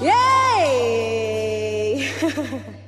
Yay!